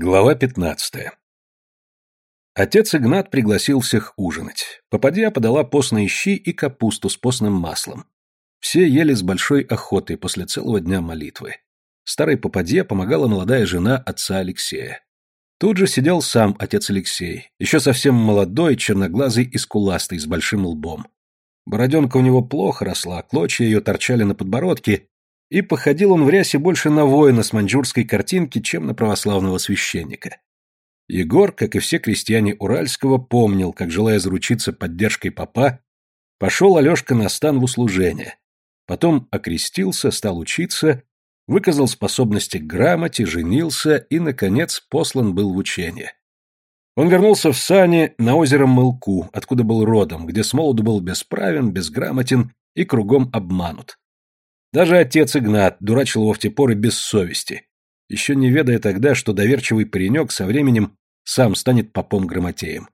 Глава 15. Отец Игнат пригласил всех ужинать. Попадья подала постные щи и капусту с постным маслом. Все ели с большой охотой после целого дня молитвы. Старой попадье помогала молодая жена отца Алексея. Тут же сидел сам отец Алексей, еще совсем молодой, черноглазый и скуластый, с большим лбом. Бороденка у него плохо росла, клочья ее торчали на подбородке, и походил он в рясе больше на воина с маньчжурской картинки, чем на православного священника. Егор, как и все крестьяне Уральского, помнил, как, желая заручиться поддержкой папа, пошел Алешка на стан в услужение. Потом окрестился, стал учиться, выказал способности к грамоте, женился и, наконец, послан был в учение. Он вернулся в сани на озеро Мылку, откуда был родом, где с молоду был бесправен, безграмотен и кругом обманут. Даже отец Игнат дурачил его в те поры без совести, еще не ведая тогда, что доверчивый паренек со временем сам станет попом-грамотеем.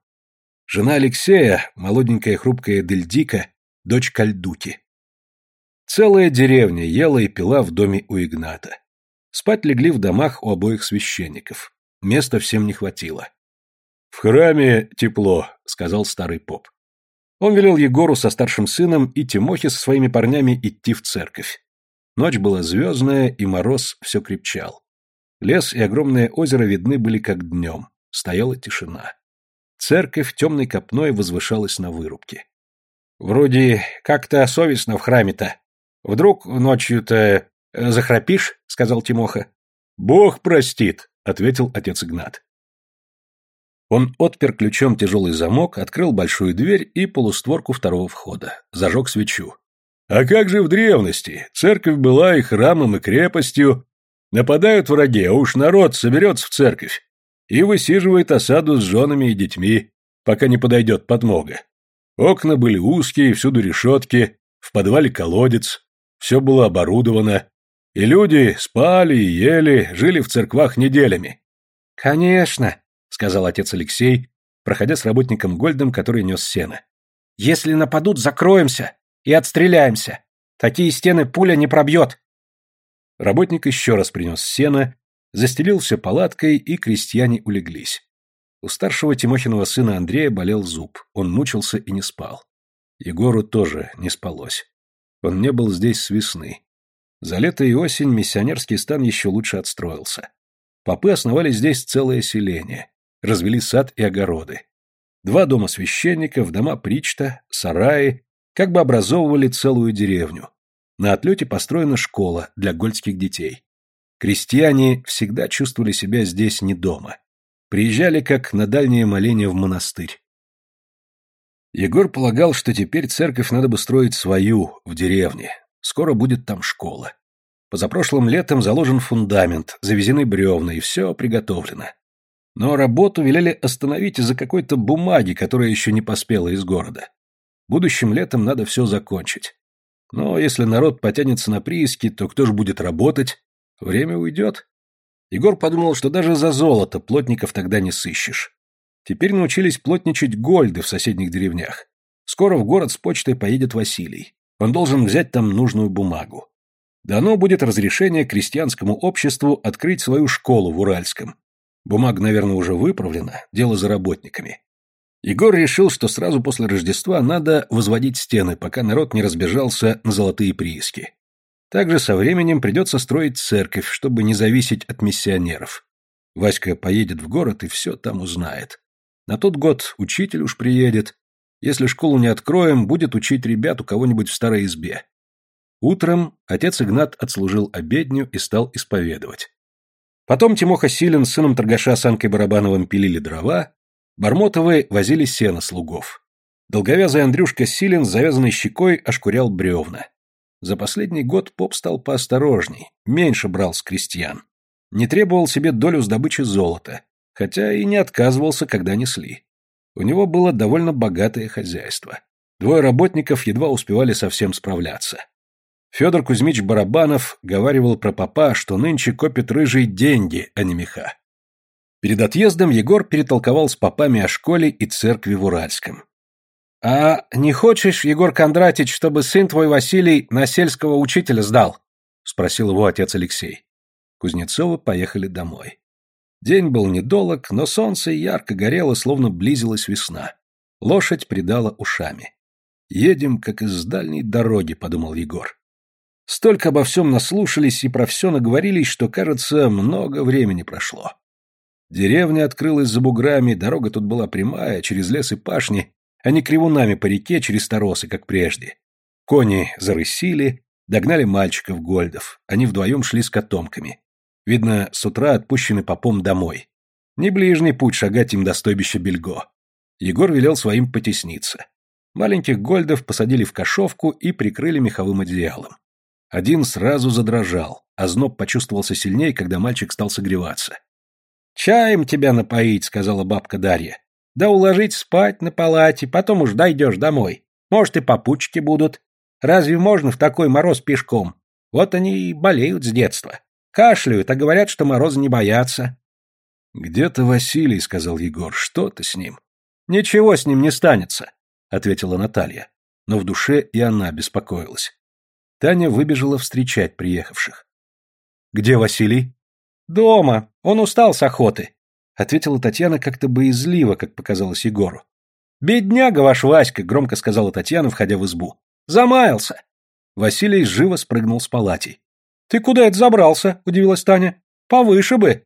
Жена Алексея, молоденькая хрупкая Дельдика, дочь Кальдуки. Целая деревня ела и пила в доме у Игната. Спать легли в домах у обоих священников. Места всем не хватило. «В храме тепло», — сказал старый поп. Он велел Егору со старшим сыном и Тимохе со своими парнями идти в церковь. Ночь была звездная, и мороз все крепчал. Лес и огромное озеро видны были как днем. Стояла тишина. Церковь темной копной возвышалась на вырубке. «Вроде как-то совестно в храме-то. Вдруг ночью-то э, захрапишь?» — сказал Тимоха. «Бог простит», — ответил отец Игнат. Он отпер ключом тяжелый замок, открыл большую дверь и полустворку второго входа, зажег свечу. А как же в древности? Церковь была и храмом, и крепостью. Нападают враги, а уж народ соберется в церковь и высиживает осаду с женами и детьми, пока не подойдет подмога. Окна были узкие, всюду решетки, в подвале колодец, все было оборудовано, и люди спали и ели, жили в церквах неделями. «Конечно», — сказал отец Алексей, проходя с работником Гольдом, который нес сено. «Если нападут, закроемся и отстреляемся. Такие стены пуля не пробьет. Работник еще раз принес сено, застелил все палаткой, и крестьяне улеглись. У старшего Тимохиного сына Андрея болел зуб, он мучился и не спал. Егору тоже не спалось. Он не был здесь с весны. За лето и осень миссионерский стан еще лучше отстроился. Попы основали здесь целое селение, развели сад и огороды. Два дома священников, дома причта, сараи, как бы образовывали целую деревню. На отлете построена школа для гольдских детей. Крестьяне всегда чувствовали себя здесь не дома. Приезжали как на дальнее моление в монастырь. Егор полагал, что теперь церковь надо бы строить свою, в деревне. Скоро будет там школа. Позапрошлым летом заложен фундамент, завезены бревна, и все приготовлено. Но работу велели остановить из-за какой-то бумаги, которая еще не поспела из города. Будущим летом надо все закончить. Но если народ потянется на прииски, то кто же будет работать? Время уйдет. Егор подумал, что даже за золото плотников тогда не сыщешь. Теперь научились плотничать гольды в соседних деревнях. Скоро в город с почтой поедет Василий. Он должен взять там нужную бумагу. Дано будет разрешение крестьянскому обществу открыть свою школу в Уральском. Бумага, наверное, уже выправлена, дело за работниками. Егор решил, что сразу после Рождества надо возводить стены, пока народ не разбежался на золотые прииски. Также со временем придется строить церковь, чтобы не зависеть от миссионеров. Васька поедет в город и все там узнает. На тот год учитель уж приедет. Если школу не откроем, будет учить ребят у кого-нибудь в старой избе. Утром отец Игнат отслужил обедню и стал исповедовать. Потом Тимоха Силин с сыном торгаша Санкой Барабановым пилили дрова, Бармотовы возили сено слугов. Долговязый Андрюшка Силин с завязанной щекой ошкурял бревна. За последний год поп стал поосторожней, меньше брал с крестьян. Не требовал себе долю с добычи золота, хотя и не отказывался, когда несли. У него было довольно богатое хозяйство. Двое работников едва успевали совсем справляться. Федор Кузьмич Барабанов говаривал про попа, что нынче копит рыжие деньги, а не меха. Перед отъездом Егор перетолковал с попами о школе и церкви в Уральском. «А не хочешь, Егор Кондратич, чтобы сын твой Василий на сельского учителя сдал?» — спросил его отец Алексей. Кузнецовы поехали домой. День был недолог, но солнце ярко горело, словно близилась весна. Лошадь придала ушами. «Едем, как из дальней дороги», — подумал Егор. Столько обо всем наслушались и про все наговорились, что, кажется, много времени прошло. Деревня открылась за буграми, дорога тут была прямая, через лес и пашни, а не кривунами по реке через торосы, как прежде. Кони зарысили, догнали мальчиков Гольдов. Они вдвоем шли с котомками. Видно, с утра отпущены попом домой. Не ближний путь шагать им до стойбища Бельго. Егор велел своим потесниться. Маленьких Гольдов посадили в кошовку и прикрыли меховым одеялом. Один сразу задрожал, а зноб почувствовался сильнее, когда мальчик стал согреваться. «Чаем тебя напоить», — сказала бабка Дарья. «Да уложить спать на палате, потом уж дойдешь домой. Может, и попутчики будут. Разве можно в такой мороз пешком? Вот они и болеют с детства. Кашляют, а говорят, что мороза не боятся». «Где-то Василий», — сказал Егор. «Что-то с ним». «Ничего с ним не станется», — ответила Наталья. Но в душе и она беспокоилась. Таня выбежала встречать приехавших. «Где Василий?» «Дома. Он устал с охоты», — ответила Татьяна как-то боязливо, как показалось Егору. «Бедняга ваш Васька», — громко сказала Татьяна, входя в избу. «Замаялся». Василий живо спрыгнул с палатей. «Ты куда это забрался?» — удивилась Таня. «Повыше бы».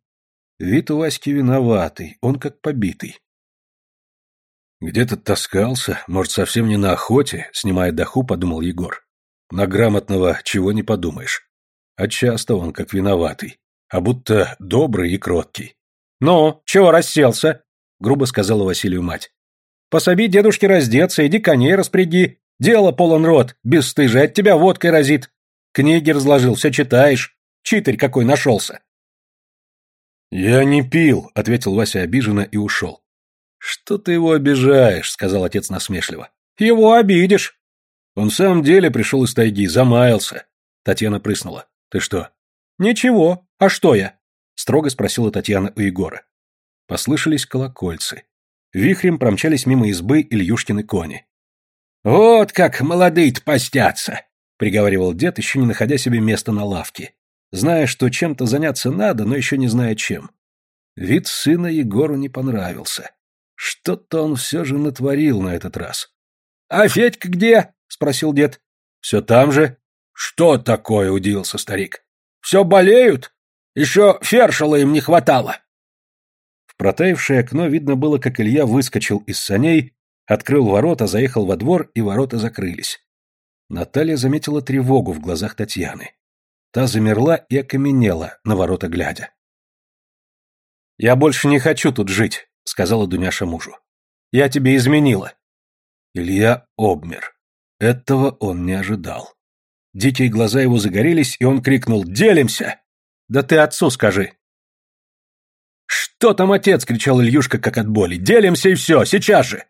Вид у Васьки виноватый, он как побитый. «Где-то таскался, может, совсем не на охоте», — снимая даху, подумал Егор. На грамотного чего не подумаешь. А часто он как виноватый, а будто добрый и кроткий. «Ну, чего расселся?» — грубо сказала Василию мать. «Пособи дедушке раздеться, иди коней распряги. Дело полон рот, бесстыжий, от тебя водкой разит. Книги разложил, все читаешь. Читарь какой нашелся». «Я не пил», — ответил Вася обиженно и ушел. «Что ты его обижаешь?» — сказал отец насмешливо. «Его обидишь». Он в самом деле пришел из тайги, замаялся. Татьяна прыснула. Ты что? Ничего. А что я? Строго спросила Татьяна у Егора. Послышались колокольцы. Вихрем промчались мимо избы Ильюшкины кони. «Вот как молодые-то постятся!» — приговаривал дед, еще не находя себе места на лавке, зная, что чем-то заняться надо, но еще не зная чем. Вид сына Егору не понравился. Что-то он все же натворил на этот раз. «А Федька где?» — спросил дед. «Все там же». «Что такое?» — удивился старик. «Все болеют? Еще фершала им не хватало». В протаявшее окно видно было, как Илья выскочил из саней, открыл ворота, заехал во двор, и ворота закрылись. Наталья заметила тревогу в глазах Татьяны. Та замерла и окаменела, на ворота глядя. «Я больше не хочу тут жить», — сказала Дуняша мужу. «Я тебе изменила». Илья обмер. Этого он не ожидал. Дикие глаза его загорелись, и он крикнул «Делимся!» «Да ты отцу скажи!» «Что там отец?» — кричал Ильюшка как от боли. «Делимся и все, сейчас же!»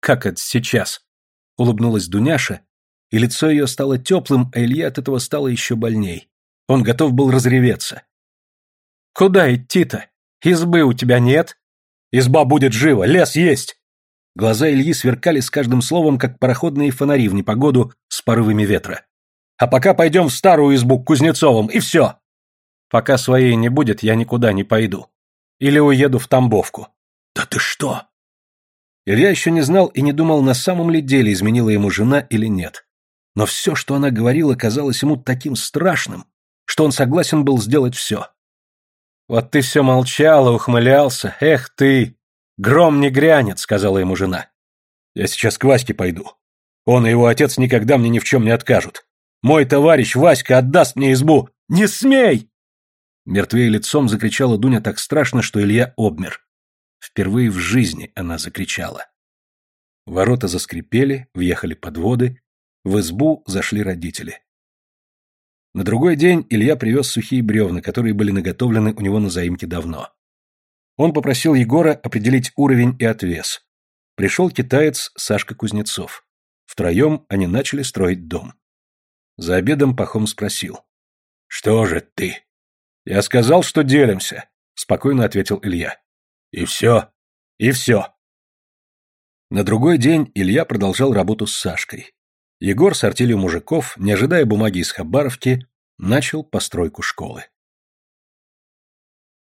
«Как это сейчас?» — улыбнулась Дуняша, и лицо ее стало теплым, а Илья от этого стало еще больней. Он готов был разреветься. «Куда идти-то? Избы у тебя нет?» «Изба будет жива, лес есть!» Глаза Ильи сверкали с каждым словом, как пароходные фонари в непогоду с порывами ветра. «А пока пойдем в старую избу к Кузнецовым, и все!» «Пока своей не будет, я никуда не пойду. Или уеду в Тамбовку». «Да ты что?» Илья еще не знал и не думал, на самом ли деле изменила ему жена или нет. Но все, что она говорила, казалось ему таким страшным, что он согласен был сделать все. «Вот ты все молчал и ухмылялся, эх ты!» «Гром не грянет», — сказала ему жена. «Я сейчас к Ваське пойду. Он и его отец никогда мне ни в чем не откажут. Мой товарищ Васька отдаст мне избу. Не смей!» Мертвее лицом закричала Дуня так страшно, что Илья обмер. Впервые в жизни она закричала. Ворота заскрипели, въехали подводы, в избу зашли родители. На другой день Илья привез сухие бревна, которые были наготовлены у него на заимке давно. Он попросил Егора определить уровень и отвес. Пришел китаец Сашка Кузнецов. Втроем они начали строить дом. За обедом Пахом спросил. «Что же ты?» «Я сказал, что делимся», — спокойно ответил Илья. «И все?» «И все». На другой день Илья продолжал работу с Сашкой. Егор с артелью мужиков, не ожидая бумаги из Хабаровки, начал постройку школы.